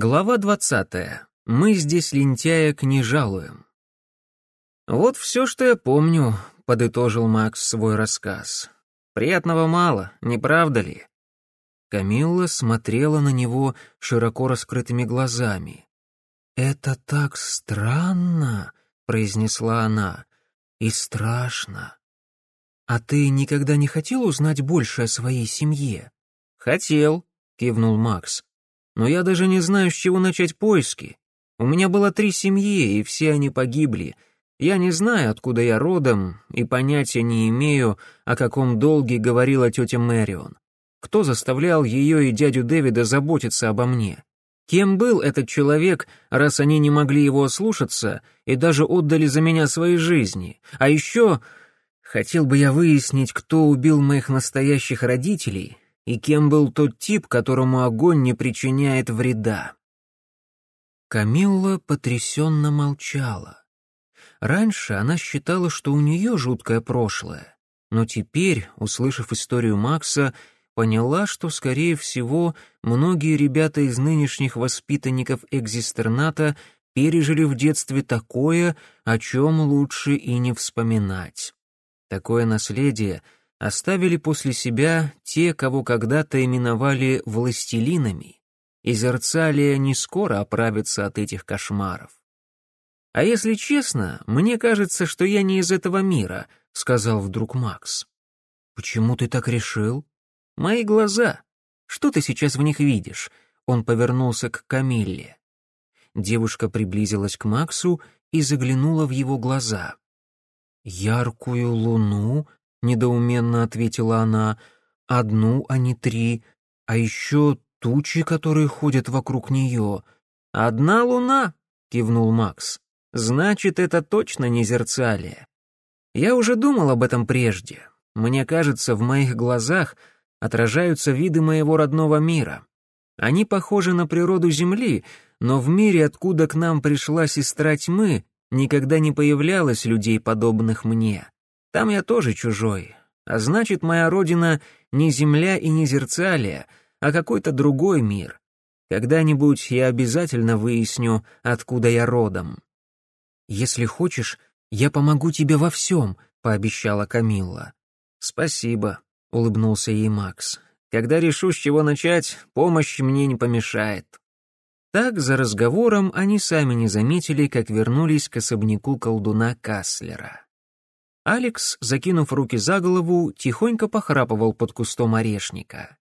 Глава двадцатая. Мы здесь лентяек не жалуем. Вот все, что я помню, подытожил Макс свой рассказ. Приятного мало, не правда ли? Камилла смотрела на него широко раскрытыми глазами. «Это так странно», — произнесла она, — «и страшно. А ты никогда не хотел узнать больше о своей семье?» «Хотел», — кивнул Макс но я даже не знаю, с чего начать поиски. У меня было три семьи, и все они погибли. Я не знаю, откуда я родом, и понятия не имею, о каком долге говорила тетя Мэрион. Кто заставлял ее и дядю Дэвида заботиться обо мне? Кем был этот человек, раз они не могли его ослушаться и даже отдали за меня свои жизни? А еще хотел бы я выяснить, кто убил моих настоящих родителей и кем был тот тип, которому огонь не причиняет вреда. Камилла потрясенно молчала. Раньше она считала, что у нее жуткое прошлое, но теперь, услышав историю Макса, поняла, что, скорее всего, многие ребята из нынешних воспитанников экзистерната пережили в детстве такое, о чем лучше и не вспоминать. Такое наследие — оставили после себя те, кого когда-то именовали властелинами, и Зерцалия не скоро оправится от этих кошмаров. «А если честно, мне кажется, что я не из этого мира», — сказал вдруг Макс. «Почему ты так решил?» «Мои глаза. Что ты сейчас в них видишь?» Он повернулся к Камилле. Девушка приблизилась к Максу и заглянула в его глаза. «Яркую луну — недоуменно ответила она. «Одну, а не три. А еще тучи, которые ходят вокруг нее». «Одна луна», — кивнул Макс. «Значит, это точно не зерцалие. Я уже думал об этом прежде. Мне кажется, в моих глазах отражаются виды моего родного мира. Они похожи на природу Земли, но в мире, откуда к нам пришла сестра тьмы, никогда не появлялось людей, подобных мне. Там я тоже чужой, а значит, моя родина не земля и не зерцалия, а какой-то другой мир. Когда-нибудь я обязательно выясню, откуда я родом. Если хочешь, я помогу тебе во всем, пообещала Камилла. Спасибо, улыбнулся ей Макс. Когда решу, с чего начать, помощь мне не помешает. Так, за разговором, они сами не заметили, как вернулись к особняку колдуна Каслера. Алекс, закинув руки за голову, тихонько похрапывал под кустом орешника.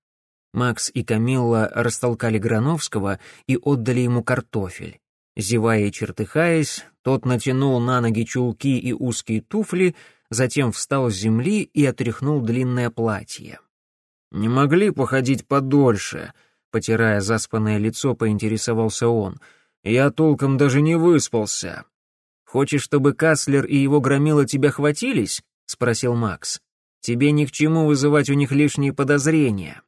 Макс и Камилла растолкали Грановского и отдали ему картофель. Зевая и чертыхаясь, тот натянул на ноги чулки и узкие туфли, затем встал с земли и отряхнул длинное платье. «Не могли походить подольше», — потирая заспанное лицо, поинтересовался он. «Я толком даже не выспался». «Хочешь, чтобы Каслер и его громила тебя хватились?» — спросил Макс. «Тебе ни к чему вызывать у них лишние подозрения.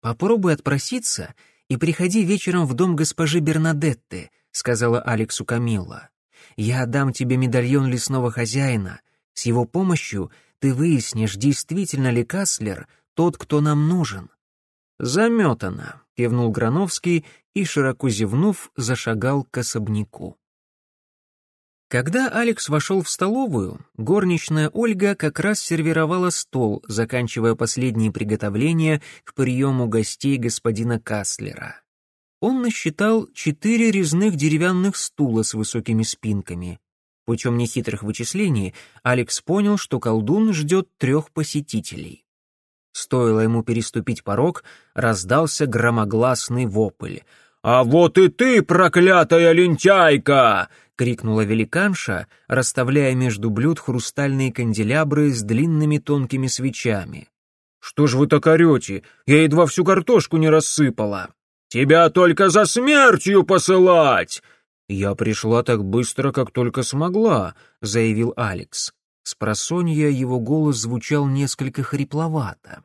Попробуй отпроситься и приходи вечером в дом госпожи Бернадетты», — сказала Алексу Камилла. «Я отдам тебе медальон лесного хозяина. С его помощью ты выяснишь, действительно ли Каслер тот, кто нам нужен». «Заметано», — кивнул Грановский и, широко зевнув, зашагал к особняку. Когда Алекс вошел в столовую, горничная Ольга как раз сервировала стол, заканчивая последние приготовления к приему гостей господина Каслера. Он насчитал четыре резных деревянных стула с высокими спинками. Путем нехитрых вычислений Алекс понял, что колдун ждет трех посетителей. Стоило ему переступить порог, раздался громогласный вопль. «А вот и ты, проклятая лентяйка!» — крикнула великанша, расставляя между блюд хрустальные канделябры с длинными тонкими свечами. «Что ж вы так орете? Я едва всю картошку не рассыпала!» «Тебя только за смертью посылать!» «Я пришла так быстро, как только смогла», — заявил Алекс. С просонья его голос звучал несколько хрипловато.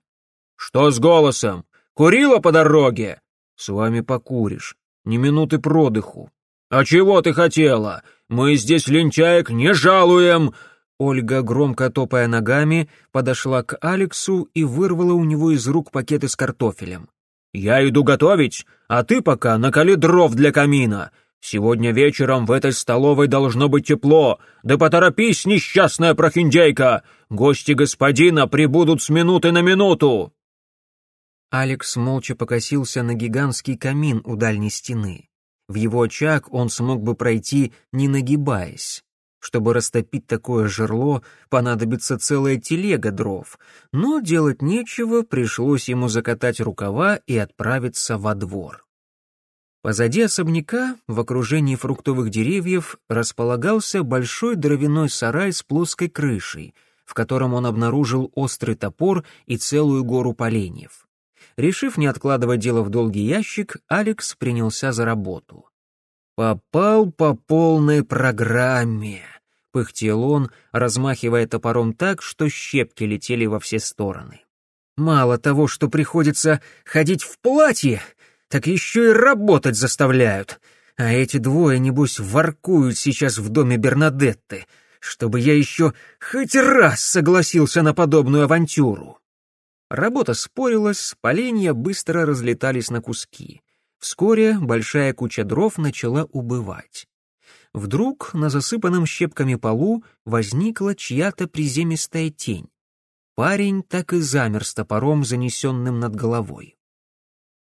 «Что с голосом? Курила по дороге?» «С вами покуришь. Ни минуты продыху. «А чего ты хотела? Мы здесь лентяек не жалуем!» Ольга, громко топая ногами, подошла к Алексу и вырвала у него из рук пакеты с картофелем. «Я иду готовить, а ты пока накали дров для камина. Сегодня вечером в этой столовой должно быть тепло. Да поторопись, несчастная прохиндейка! Гости господина прибудут с минуты на минуту!» Алекс молча покосился на гигантский камин у дальней стены. В его очаг он смог бы пройти, не нагибаясь. Чтобы растопить такое жерло, понадобится целая телега дров, но делать нечего, пришлось ему закатать рукава и отправиться во двор. Позади особняка, в окружении фруктовых деревьев, располагался большой дровяной сарай с плоской крышей, в котором он обнаружил острый топор и целую гору поленьев. Решив не откладывать дело в долгий ящик, Алекс принялся за работу. «Попал по полной программе», — пыхтел он, размахивая топором так, что щепки летели во все стороны. «Мало того, что приходится ходить в платье, так еще и работать заставляют. А эти двое, небось, воркуют сейчас в доме Бернадетты, чтобы я еще хоть раз согласился на подобную авантюру. Работа спорилась, поленья быстро разлетались на куски. Вскоре большая куча дров начала убывать. Вдруг на засыпанном щепками полу возникла чья-то приземистая тень. Парень так и замер с топором, занесенным над головой.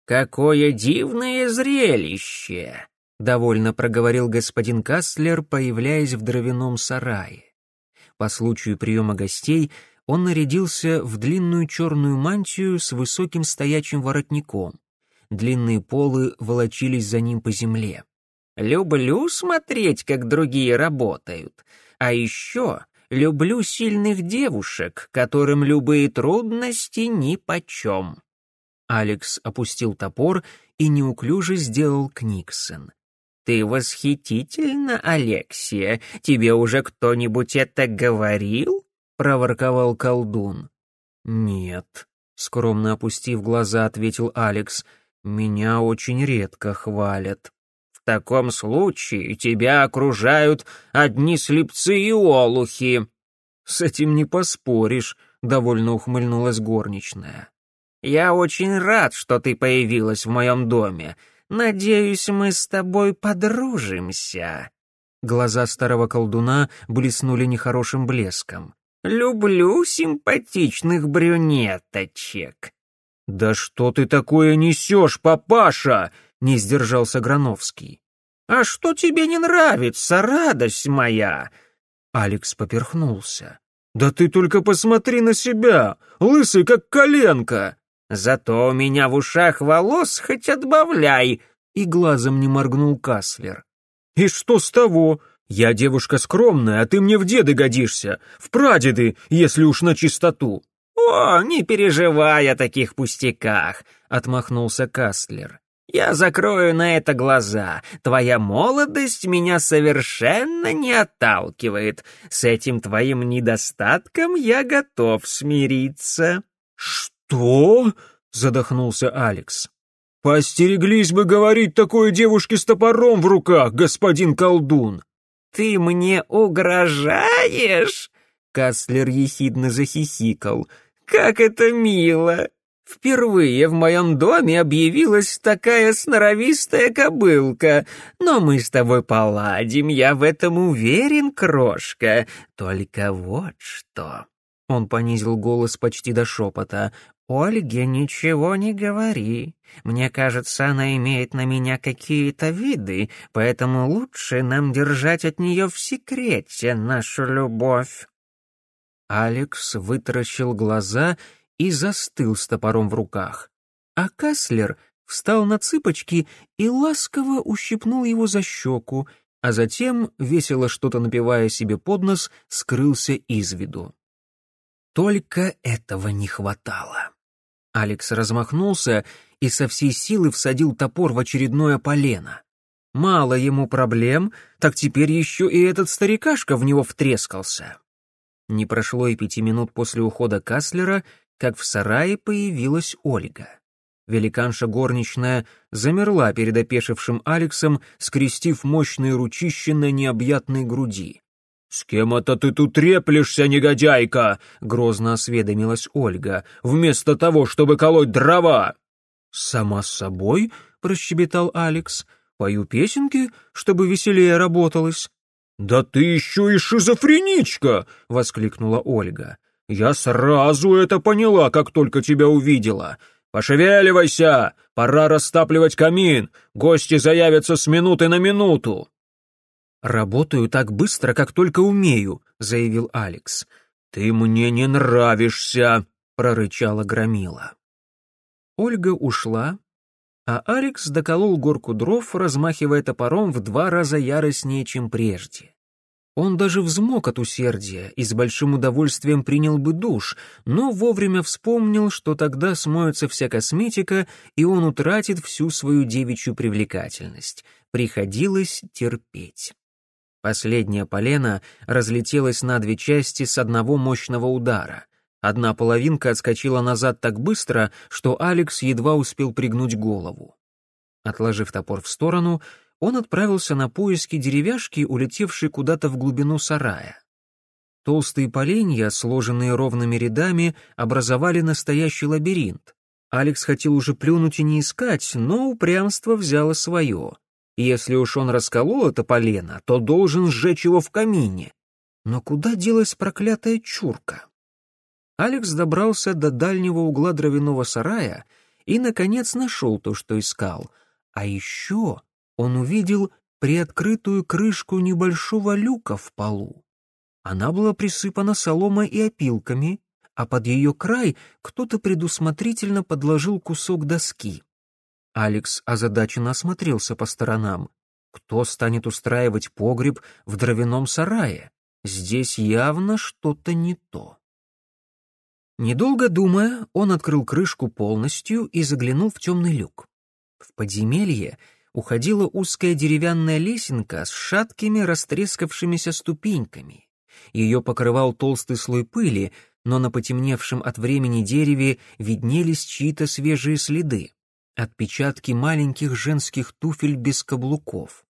«Какое дивное зрелище!» — довольно проговорил господин Кастлер, появляясь в дровяном сарае. По случаю приема гостей он нарядился в длинную черную мантию с высоким стоячим воротником. Длинные полы волочились за ним по земле. «Люблю смотреть, как другие работают. А еще люблю сильных девушек, которым любые трудности нипочем. Алекс опустил топор и неуклюже сделал Книксон. «Ты восхитительна, Алексия. Тебе уже кто-нибудь это говорил?» — проворковал колдун. «Нет», — скромно опустив глаза, ответил Алекс. «Меня очень редко хвалят». «В таком случае тебя окружают одни слепцы и олухи». «С этим не поспоришь», — довольно ухмыльнулась горничная. Я очень рад, что ты появилась в моем доме. Надеюсь, мы с тобой подружимся». Глаза старого колдуна блеснули нехорошим блеском. «Люблю симпатичных брюнеточек». «Да что ты такое несешь, папаша?» — не сдержался Грановский. «А что тебе не нравится, радость моя?» Алекс поперхнулся. «Да ты только посмотри на себя, лысый как коленка!» Зато у меня в ушах волос хоть отбавляй!» И глазом не моргнул Каслер. «И что с того? Я девушка скромная, а ты мне в деды годишься, в прадеды, если уж на чистоту». «О, не переживай о таких пустяках», — отмахнулся Каслер. «Я закрою на это глаза. Твоя молодость меня совершенно не отталкивает. С этим твоим недостатком я готов смириться». «Что?» Задохнулся Алекс. «Постереглись бы говорить такое девушке с топором в руках, господин колдун!» «Ты мне угрожаешь?» Каслер ехидно захихикал. «Как это мило! Впервые в моем доме объявилась такая сноровистая кобылка, но мы с тобой поладим, я в этом уверен, крошка. Только вот что...» Он понизил голос почти до шепота. «Ольге ничего не говори. Мне кажется, она имеет на меня какие-то виды, поэтому лучше нам держать от нее в секрете нашу любовь». Алекс вытаращил глаза и застыл с топором в руках. А Каслер встал на цыпочки и ласково ущипнул его за щеку, а затем, весело что-то напивая себе под нос, скрылся из виду. Только этого не хватало. Алекс размахнулся и со всей силы всадил топор в очередное полено. Мало ему проблем, так теперь еще и этот старикашка в него втрескался. Не прошло и пяти минут после ухода Каслера, как в сарае появилась Ольга. Великанша горничная замерла перед опешившим Алексом, скрестив мощные ручища на необъятной груди. «С кем это ты тут треплешься, негодяйка?» — грозно осведомилась Ольга. «Вместо того, чтобы колоть дрова!» «Сама с собой?» — прощебетал Алекс. «Пою песенки, чтобы веселее работалось». «Да ты еще и шизофреничка!» — воскликнула Ольга. «Я сразу это поняла, как только тебя увидела. Пошевеливайся! Пора растапливать камин! Гости заявятся с минуты на минуту!» «Работаю так быстро, как только умею», — заявил Алекс. «Ты мне не нравишься», — прорычала Громила. Ольга ушла, а Алекс доколол горку дров, размахивая топором в два раза яростнее, чем прежде. Он даже взмок от усердия и с большим удовольствием принял бы душ, но вовремя вспомнил, что тогда смоется вся косметика, и он утратит всю свою девичью привлекательность. Приходилось терпеть. Последняя полена разлетелась на две части с одного мощного удара. Одна половинка отскочила назад так быстро, что Алекс едва успел пригнуть голову. Отложив топор в сторону, он отправился на поиски деревяшки, улетевшей куда-то в глубину сарая. Толстые поленья, сложенные ровными рядами, образовали настоящий лабиринт. Алекс хотел уже плюнуть и не искать, но упрямство взяло свое. Если уж он расколол это полено, то должен сжечь его в камине. Но куда делась проклятая чурка? Алекс добрался до дальнего угла дровяного сарая и, наконец, нашел то, что искал. А еще он увидел приоткрытую крышку небольшого люка в полу. Она была присыпана соломой и опилками, а под ее край кто-то предусмотрительно подложил кусок доски. Алекс озадаченно осмотрелся по сторонам. Кто станет устраивать погреб в дровяном сарае? Здесь явно что-то не то. Недолго думая, он открыл крышку полностью и заглянул в темный люк. В подземелье уходила узкая деревянная лесенка с шаткими растрескавшимися ступеньками. Ее покрывал толстый слой пыли, но на потемневшем от времени дереве виднелись чьи-то свежие следы, отпечатки маленьких женских туфель без каблуков.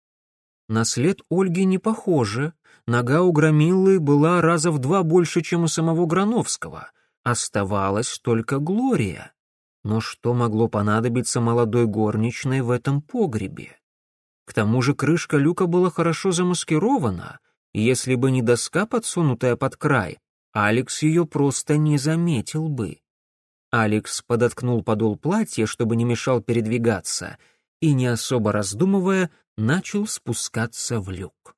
На след Ольги не похоже, нога у Громилы была раза в два больше, чем у самого Грановского — Оставалась только Глория. Но что могло понадобиться молодой горничной в этом погребе? К тому же крышка люка была хорошо замаскирована, и если бы не доска, подсунутая под край, Алекс ее просто не заметил бы. Алекс подоткнул подол платья, чтобы не мешал передвигаться, и, не особо раздумывая, начал спускаться в люк.